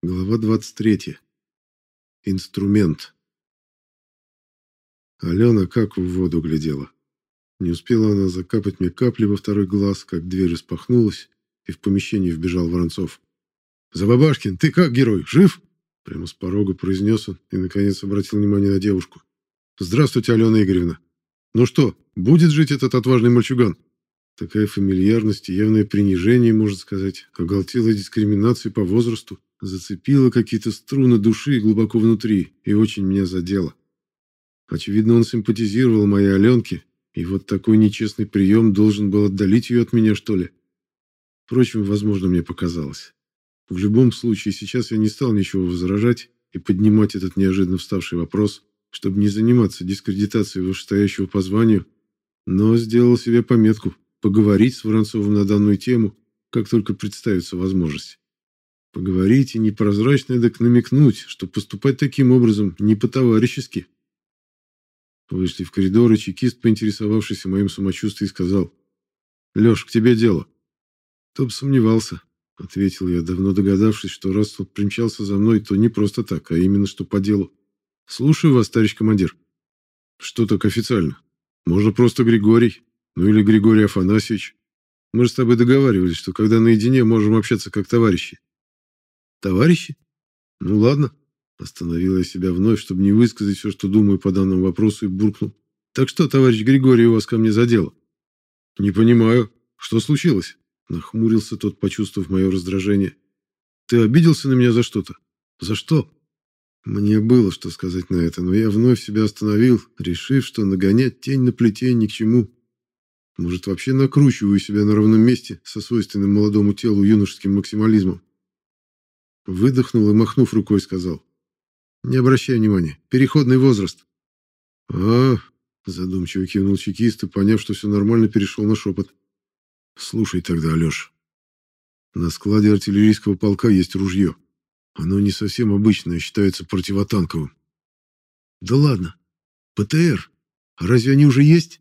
Глава 23. Инструмент. Алена как в воду глядела. Не успела она закапать мне капли во второй глаз, как дверь распахнулась, и в помещение вбежал Воронцов. «Забабашкин, ты как, герой, жив?» Прямо с порога произнес он и, наконец, обратил внимание на девушку. «Здравствуйте, Алена Игоревна. Ну что, будет жить этот отважный мальчуган?» Такая фамильярность и явное принижение, можно сказать, оголтела дискриминацию по возрасту, зацепила какие-то струны души глубоко внутри и очень меня задела. Очевидно, он симпатизировал моей Аленке, и вот такой нечестный прием должен был отдалить ее от меня, что ли. Впрочем, возможно, мне показалось. В любом случае, сейчас я не стал ничего возражать и поднимать этот неожиданно вставший вопрос, чтобы не заниматься дискредитацией вышестоящего по званию, но сделал себе пометку поговорить с Воронцовым на данную тему, как только представится возможность. Поговорить и непрозрачно так намекнуть, что поступать таким образом не по-товарищески. Вышли в коридор, и чекист, поинтересовавшийся моим самочувствием, сказал, «Леш, к тебе дело». «Кто бы сомневался», — ответил я, давно догадавшись, что раз тут примчался за мной, то не просто так, а именно что по делу. «Слушаю вас, товарищ командир». «Что так официально? Можно просто Григорий. Ну или Григорий Афанасьевич. Мы же с тобой договаривались, что когда наедине, можем общаться как товарищи». «Товарищи? Ну ладно». Остановил я себя вновь, чтобы не высказать все, что думаю по данному вопросу, и буркнул. «Так что, товарищ Григорий, у вас ко мне за дело?» «Не понимаю. Что случилось?» Нахмурился тот, почувствовав мое раздражение. «Ты обиделся на меня за что-то? За что?» Мне было что сказать на это, но я вновь себя остановил, решив, что нагонять тень на плетень ни к чему. Может, вообще накручиваю себя на ровном месте со свойственным молодому телу юношеским максимализмом. Выдохнул и, махнув рукой, сказал. «Не обращай внимания. Переходный возраст». «А, задумчиво кивнул чекист и, поняв, что все нормально, перешел на шепот. «Слушай тогда, Алеш. На складе артиллерийского полка есть ружье. Оно не совсем обычное, считается противотанковым». «Да ладно. ПТР. А разве они уже есть?»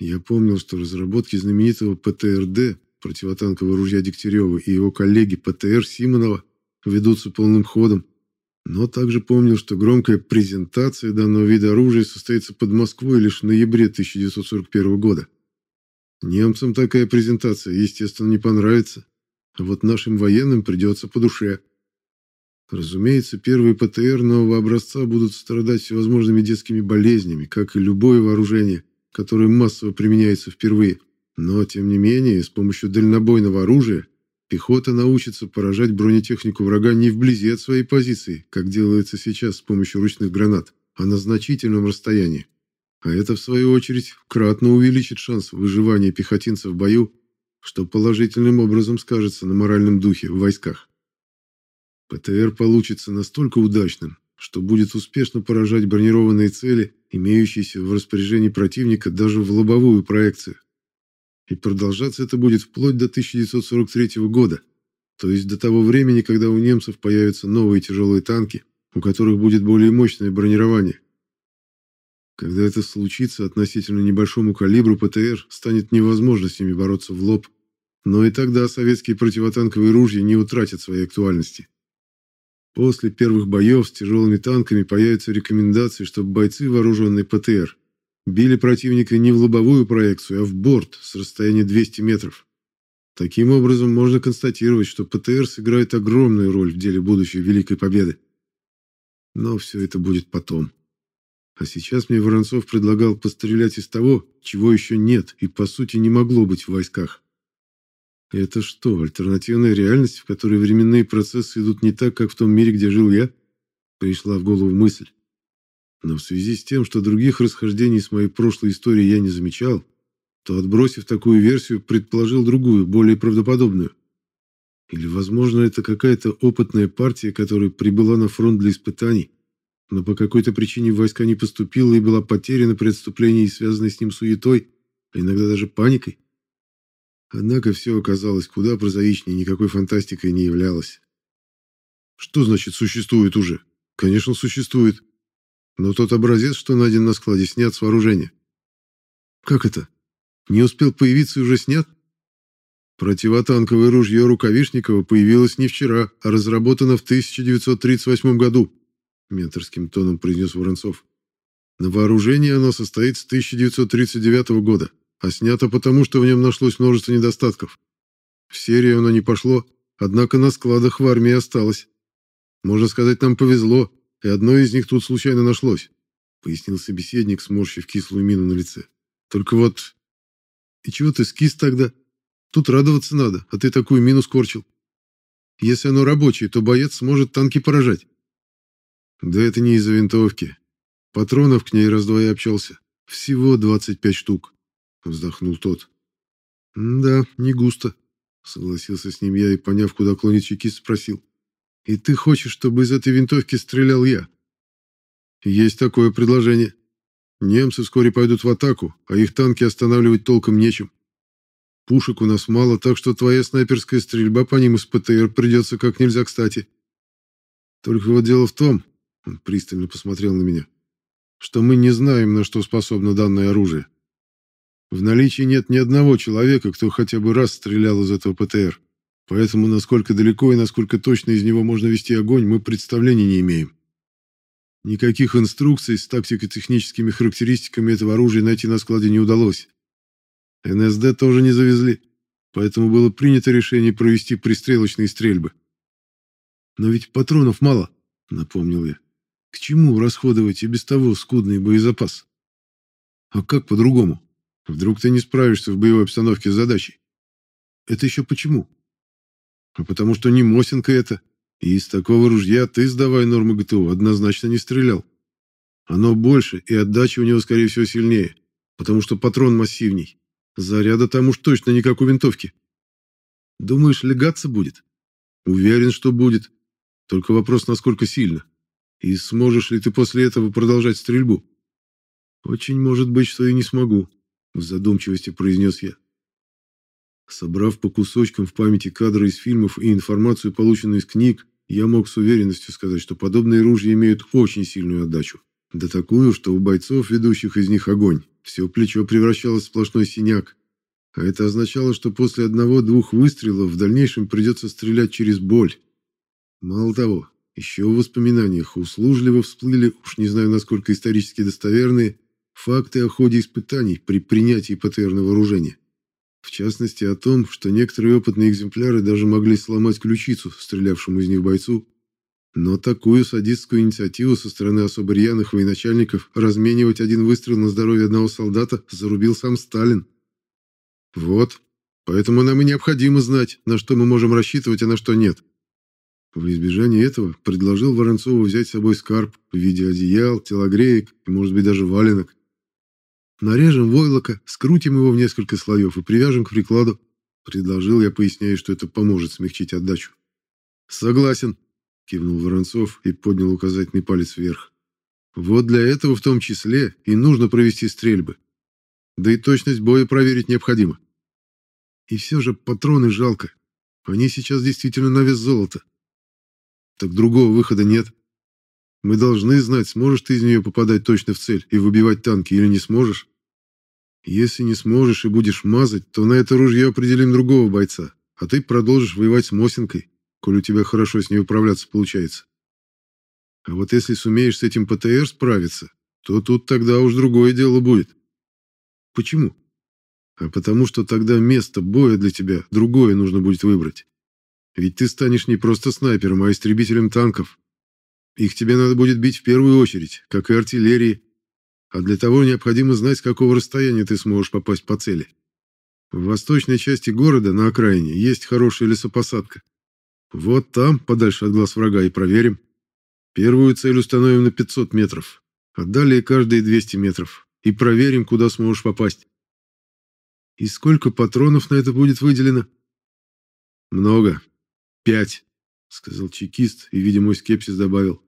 Я помнил, что разработки знаменитого ПТРД, противотанкового ружья Дегтярева, и его коллеги ПТР Симонова ведутся полным ходом, но также помнил, что громкая презентация данного вида оружия состоится под Москвой лишь в ноябре 1941 года. Немцам такая презентация, естественно, не понравится, а вот нашим военным придется по душе. Разумеется, первые ПТР нового образца будут страдать всевозможными детскими болезнями, как и любое вооружение, которое массово применяется впервые. Но, тем не менее, с помощью дальнобойного оружия Пехота научится поражать бронетехнику врага не вблизи от своей позиции, как делается сейчас с помощью ручных гранат, а на значительном расстоянии. А это, в свою очередь, кратно увеличит шанс выживания пехотинцев в бою, что положительным образом скажется на моральном духе в войсках. ПТР получится настолько удачным, что будет успешно поражать бронированные цели, имеющиеся в распоряжении противника даже в лобовую проекцию. И продолжаться это будет вплоть до 1943 года, то есть до того времени, когда у немцев появятся новые тяжелые танки, у которых будет более мощное бронирование. Когда это случится, относительно небольшому калибру ПТР станет невозможно с ними бороться в лоб, но и тогда советские противотанковые ружья не утратят своей актуальности. После первых боев с тяжелыми танками появятся рекомендации, чтобы бойцы, вооруженные ПТР, Били противника не в лобовую проекцию, а в борт с расстояния 200 метров. Таким образом, можно констатировать, что ПТР сыграет огромную роль в деле будущей Великой Победы. Но все это будет потом. А сейчас мне Воронцов предлагал пострелять из того, чего еще нет и, по сути, не могло быть в войсках. Это что, альтернативная реальность, в которой временные процессы идут не так, как в том мире, где жил я? Пришла в голову мысль. Но в связи с тем, что других расхождений с моей прошлой историей я не замечал, то, отбросив такую версию, предположил другую, более правдоподобную. Или, возможно, это какая-то опытная партия, которая прибыла на фронт для испытаний, но по какой-то причине в войска не поступила и была потеряна при отступлении, связанной с ним суетой, а иногда даже паникой. Однако все оказалось куда прозаичнее, никакой фантастикой не являлось. Что значит «существует уже»? Конечно, существует. Но тот образец, что найден на складе, снят с вооружения. Как это? Не успел появиться и уже снят? Противотанковое ружье Рукавишникова появилось не вчера, а разработано в 1938 году, менторским тоном произнес Воронцов. На вооружении оно состоит с 1939 года, а снято потому, что в нем нашлось множество недостатков. В серию оно не пошло, однако на складах в армии осталось. Можно сказать, нам повезло, и одно из них тут случайно нашлось, пояснил собеседник, сморщив кислую мину на лице. Только вот... И чего ты скис тогда? Тут радоваться надо, а ты такую мину скорчил. Если оно рабочее, то боец сможет танки поражать. Да это не из-за винтовки. Патронов к ней раз-два и общался. Всего 25 штук. Вздохнул тот. Да, не густо. Согласился с ним я и, поняв, куда клонит чекист, спросил. И ты хочешь, чтобы из этой винтовки стрелял я? Есть такое предложение. Немцы вскоре пойдут в атаку, а их танки останавливать толком нечем. Пушек у нас мало, так что твоя снайперская стрельба по ним из ПТР придется как нельзя кстати. Только вот дело в том, он пристально посмотрел на меня, что мы не знаем, на что способно данное оружие. В наличии нет ни одного человека, кто хотя бы раз стрелял из этого ПТР. Поэтому насколько далеко и насколько точно из него можно вести огонь, мы представления не имеем. Никаких инструкций с тактико-техническими характеристиками этого оружия найти на складе не удалось. НСД тоже не завезли, поэтому было принято решение провести пристрелочные стрельбы. «Но ведь патронов мало», — напомнил я. «К чему расходовать и без того скудный боезапас?» «А как по-другому? Вдруг ты не справишься в боевой обстановке с задачей?» «Это еще почему?» «А потому что не Мосинка это, и из такого ружья ты, сдавая нормы ГТО, однозначно не стрелял. Оно больше, и отдача у него, скорее всего, сильнее, потому что патрон массивней. Заряда там уж точно не как у винтовки. Думаешь, легаться будет? Уверен, что будет. Только вопрос, насколько сильно. И сможешь ли ты после этого продолжать стрельбу? Очень может быть, что и не смогу, в задумчивости произнес я. Собрав по кусочкам в памяти кадры из фильмов и информацию, полученную из книг, я мог с уверенностью сказать, что подобные ружья имеют очень сильную отдачу. Да такую, что у бойцов, ведущих из них огонь, все плечо превращалось в сплошной синяк. А это означало, что после одного-двух выстрелов в дальнейшем придется стрелять через боль. Мало того, еще в воспоминаниях услужливо всплыли, уж не знаю насколько исторически достоверные, факты о ходе испытаний при принятии ПТР на вооружение. В частности, о том, что некоторые опытные экземпляры даже могли сломать ключицу стрелявшему из них бойцу, но такую садистскую инициативу со стороны особо рьяных военачальников разменивать один выстрел на здоровье одного солдата зарубил сам Сталин. Вот, поэтому нам и необходимо знать, на что мы можем рассчитывать, а на что нет. В избежание этого предложил Воронцову взять с собой скарб в виде одеял, телогреек и, может быть, даже валенок. Нарежем войлока, скрутим его в несколько слоев и привяжем к прикладу. Предложил я, поясняя, что это поможет смягчить отдачу. Согласен, кивнул Воронцов и поднял указательный палец вверх. Вот для этого в том числе и нужно провести стрельбы. Да и точность боя проверить необходимо. И все же патроны жалко. Они сейчас действительно на вес золота. Так другого выхода нет. Мы должны знать, сможешь ты из нее попадать точно в цель и выбивать танки или не сможешь. Если не сможешь и будешь мазать, то на это ружье определим другого бойца, а ты продолжишь воевать с Мосинкой коль у тебя хорошо с ней управляться получается. А вот если сумеешь с этим ПТР справиться, то тут тогда уж другое дело будет. Почему? А потому что тогда место боя для тебя другое нужно будет выбрать. Ведь ты станешь не просто снайпером, а истребителем танков. Их тебе надо будет бить в первую очередь, как и артиллерии. А для того необходимо знать, с какого расстояния ты сможешь попасть по цели. В восточной части города, на окраине, есть хорошая лесопосадка. Вот там, подальше от глаз врага, и проверим. Первую цель установим на 500 метров, а далее каждые 200 метров. И проверим, куда сможешь попасть. И сколько патронов на это будет выделено? Много. Пять, сказал чекист и, видя мой скепсис, добавил.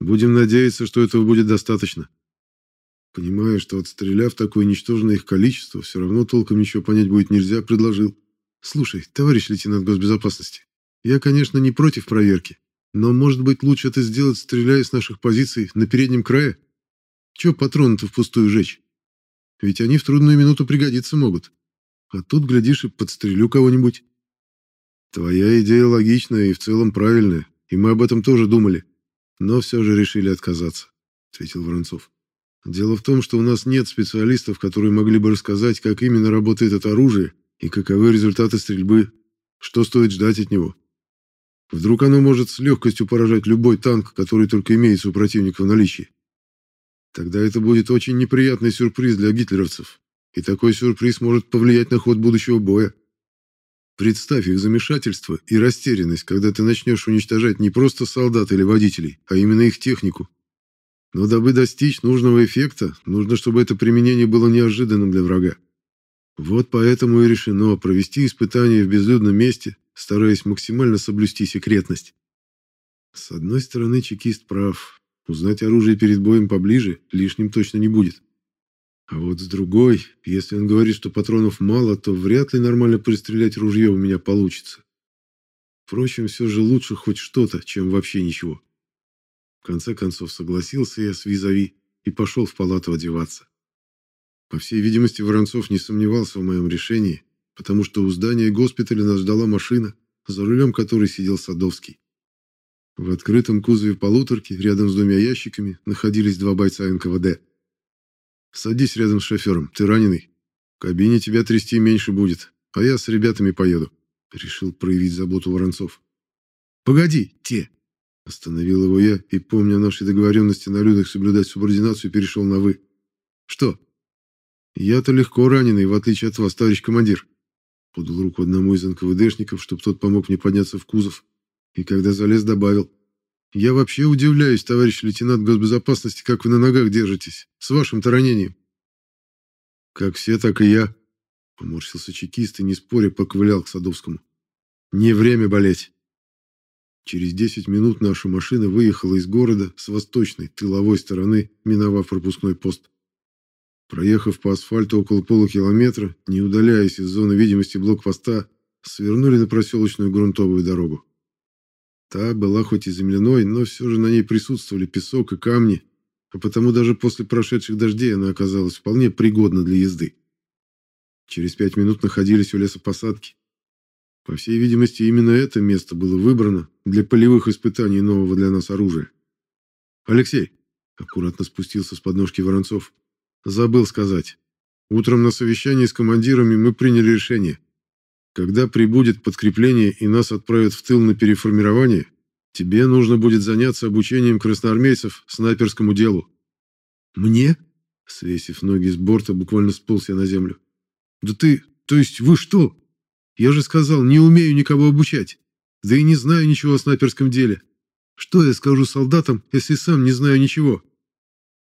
Будем надеяться, что этого будет достаточно. Понимая, что отстреляв такое ничтожное их количество, все равно толком ничего понять будет нельзя, предложил. Слушай, товарищ лейтенант госбезопасности, я, конечно, не против проверки, но, может быть, лучше это сделать, стреляя с наших позиций на переднем крае? Чего патроны-то впустую жечь? Ведь они в трудную минуту пригодиться могут. А тут, глядишь, и подстрелю кого-нибудь. Твоя идея логичная и в целом правильная, и мы об этом тоже думали, но все же решили отказаться, ответил Воронцов. Дело в том, что у нас нет специалистов, которые могли бы рассказать, как именно работает это оружие и каковы результаты стрельбы, что стоит ждать от него. Вдруг оно может с легкостью поражать любой танк, который только имеется у противника в наличии. Тогда это будет очень неприятный сюрприз для гитлеровцев, и такой сюрприз может повлиять на ход будущего боя. Представь их замешательство и растерянность, когда ты начнешь уничтожать не просто солдат или водителей, а именно их технику. Но дабы достичь нужного эффекта, нужно, чтобы это применение было неожиданным для врага. Вот поэтому и решено провести испытание в безлюдном месте, стараясь максимально соблюсти секретность. С одной стороны, чекист прав. Узнать оружие перед боем поближе лишним точно не будет. А вот с другой, если он говорит, что патронов мало, то вряд ли нормально пристрелять ружье у меня получится. Впрочем, все же лучше хоть что-то, чем вообще ничего. В конце концов согласился я с визави и пошел в палату одеваться. По всей видимости, Воронцов не сомневался в моем решении, потому что у здания госпиталя нас ждала машина, за рулем которой сидел Садовский. В открытом кузове полуторки, рядом с двумя ящиками, находились два бойца НКВД. «Садись рядом с шофером, ты раненый. В кабине тебя трясти меньше будет, а я с ребятами поеду», — решил проявить заботу Воронцов. «Погоди, те!» Остановил его я и, помня о нашей договоренности на людях соблюдать субординацию, перешел на «вы». «Что?» «Я-то легко раненый, в отличие от вас, товарищ командир». Подал руку одному из НКВДшников, чтобы тот помог мне подняться в кузов. И когда залез, добавил. «Я вообще удивляюсь, товарищ лейтенант госбезопасности, как вы на ногах держитесь, с вашим-то ранением». «Как все, так и я», — поморщился чекист и, не споря, поковылял к Садовскому. «Не время болеть». Через 10 минут наша машина выехала из города с восточной, тыловой стороны, миновав пропускной пост. Проехав по асфальту около полукилометра, не удаляясь из зоны видимости блокпоста, свернули на проселочную грунтовую дорогу. Та была хоть и земляной, но все же на ней присутствовали песок и камни, а потому даже после прошедших дождей она оказалась вполне пригодна для езды. Через пять минут находились у лесопосадки. По всей видимости, именно это место было выбрано для полевых испытаний нового для нас оружия. «Алексей!» – аккуратно спустился с подножки Воронцов. «Забыл сказать. Утром на совещании с командирами мы приняли решение. Когда прибудет подкрепление и нас отправят в тыл на переформирование, тебе нужно будет заняться обучением красноармейцев снайперскому делу». «Мне?» – свесив ноги с борта, буквально сполз я на землю. «Да ты... То есть вы что?» Я же сказал, не умею никого обучать. Да и не знаю ничего о снайперском деле. Что я скажу солдатам, если сам не знаю ничего?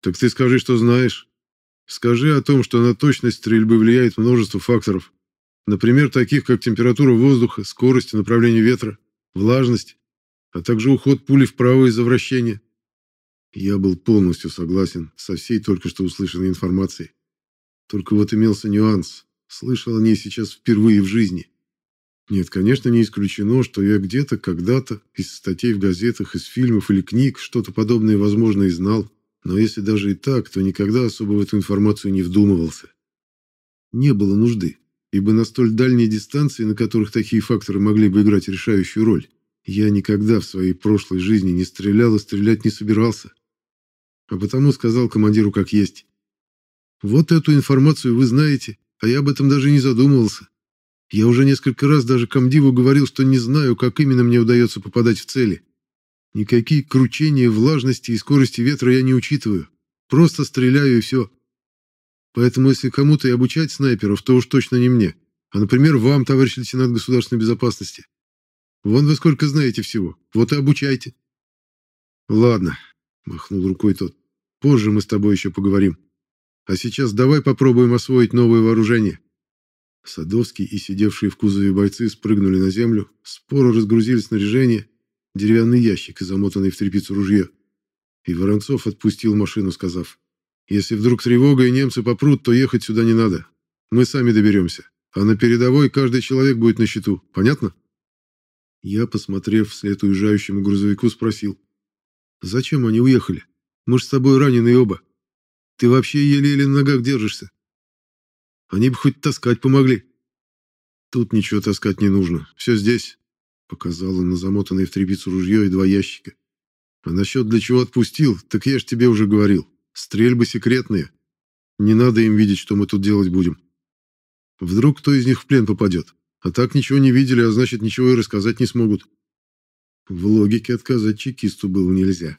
Так ты скажи, что знаешь. Скажи о том, что на точность стрельбы влияет множество факторов. Например, таких как температура воздуха, скорость и направление ветра, влажность, а также уход пули вправо из-за вращения. Я был полностью согласен со всей только что услышанной информацией. Только вот имелся нюанс. Слышал о ней сейчас впервые в жизни. Нет, конечно, не исключено, что я где-то, когда-то, из статей в газетах, из фильмов или книг что-то подобное, возможно, и знал, но если даже и так, то никогда особо в эту информацию не вдумывался. Не было нужды, ибо на столь дальней дистанции, на которых такие факторы могли бы играть решающую роль, я никогда в своей прошлой жизни не стрелял и стрелять не собирался. А потому сказал командиру как есть. Вот эту информацию вы знаете, а я об этом даже не задумывался. Я уже несколько раз даже комдиву говорил, что не знаю, как именно мне удается попадать в цели. Никакие кручения влажности и скорости ветра я не учитываю. Просто стреляю и все. Поэтому если кому-то и обучать снайперов, то уж точно не мне, а, например, вам, товарищ лейтенант государственной безопасности. Вон вы сколько знаете всего, вот и обучайте. Ладно, махнул рукой тот. Позже мы с тобой еще поговорим. А сейчас давай попробуем освоить новое вооружение. Садовский и сидевшие в кузове бойцы спрыгнули на землю, споро разгрузили снаряжение, деревянный ящик замотанный в тряпицу ружье. И Воронцов отпустил машину, сказав, «Если вдруг тревога и немцы попрут, то ехать сюда не надо. Мы сами доберемся. А на передовой каждый человек будет на счету. Понятно?» Я, посмотрев вслед уезжающему грузовику, спросил, «Зачем они уехали? Мы ж с тобой раненые оба. Ты вообще еле-еле на ногах держишься». Они бы хоть таскать помогли, Тут ничего таскать не нужно. Все здесь. Показал он на замотанное в тряпицу ружье и два ящика. А насчет для чего отпустил, так я ж тебе уже говорил. Стрельбы секретные. Не надо им видеть, что мы тут делать будем. Вдруг кто из них в плен попадет. А так ничего не видели, а значит, ничего и рассказать не смогут. В логике отказать чекисту было нельзя.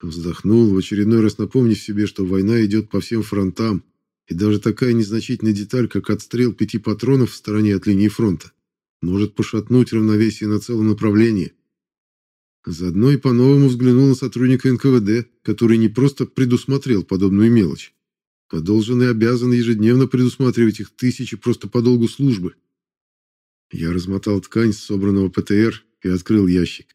Вздохнул, в очередной раз напомнив себе, что война идет по всем фронтам, и даже такая незначительная деталь, как отстрел пяти патронов в стороне от линии фронта, может пошатнуть равновесие на целом направлении. Заодно и по-новому взглянул на сотрудника НКВД, который не просто предусмотрел подобную мелочь, а должен и обязан ежедневно предусматривать их тысячи просто по долгу службы. Я размотал ткань с собранного ПТР и открыл ящик.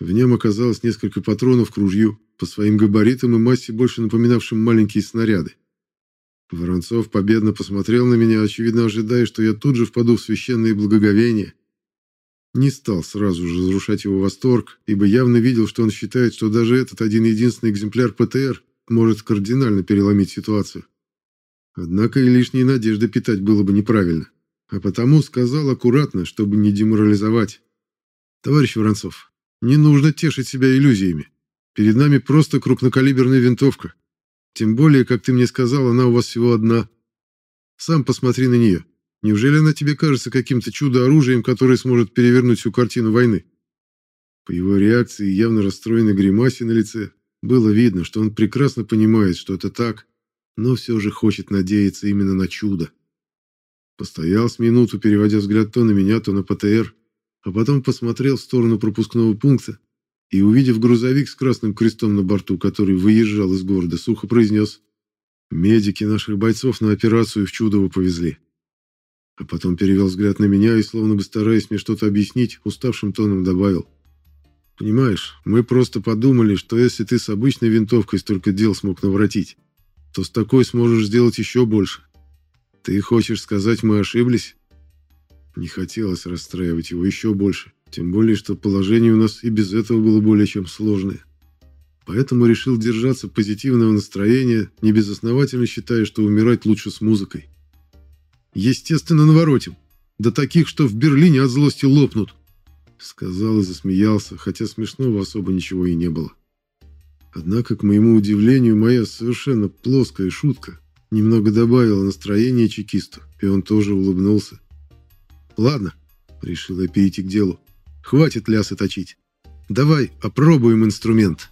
В нем оказалось несколько патронов к ружью, по своим габаритам и массе больше напоминавшим маленькие снаряды. Воронцов победно посмотрел на меня, очевидно ожидая, что я тут же впаду в священное благоговение. Не стал сразу же разрушать его восторг, ибо явно видел, что он считает, что даже этот один-единственный экземпляр ПТР может кардинально переломить ситуацию. Однако и лишние надежды питать было бы неправильно. А потому сказал аккуратно, чтобы не деморализовать. «Товарищ Воронцов, не нужно тешить себя иллюзиями. Перед нами просто крупнокалиберная винтовка. Тем более, как ты мне сказал, она у вас всего одна. Сам посмотри на нее. Неужели она тебе кажется каким-то чудо-оружием, которое сможет перевернуть всю картину войны? По его реакции, явно расстроенной гримасе на лице, было видно, что он прекрасно понимает, что это так, но все же хочет надеяться именно на чудо. Постоял с минуту, переводя взгляд то на меня, то на ПТР, а потом посмотрел в сторону пропускного пункта и, увидев грузовик с красным крестом на борту, который выезжал из города, сухо произнес «Медики наших бойцов на операцию в Чудово повезли». А потом перевел взгляд на меня и, словно бы стараясь мне что-то объяснить, уставшим тоном добавил «Понимаешь, мы просто подумали, что если ты с обычной винтовкой столько дел смог наворотить, то с такой сможешь сделать еще больше. Ты хочешь сказать, мы ошиблись?» Не хотелось расстраивать его еще больше. Тем более, что положение у нас и без этого было более чем сложное. Поэтому решил держаться позитивного настроения, не безосновательно считая, что умирать лучше с музыкой. Естественно, наворотим. До таких, что в Берлине от злости лопнут. Сказал и засмеялся, хотя смешного особо ничего и не было. Однако, к моему удивлению, моя совершенно плоская шутка немного добавила настроения чекисту, и он тоже улыбнулся. «Ладно», — решил я перейти к делу. Хватит лясы точить. Давай опробуем инструмент.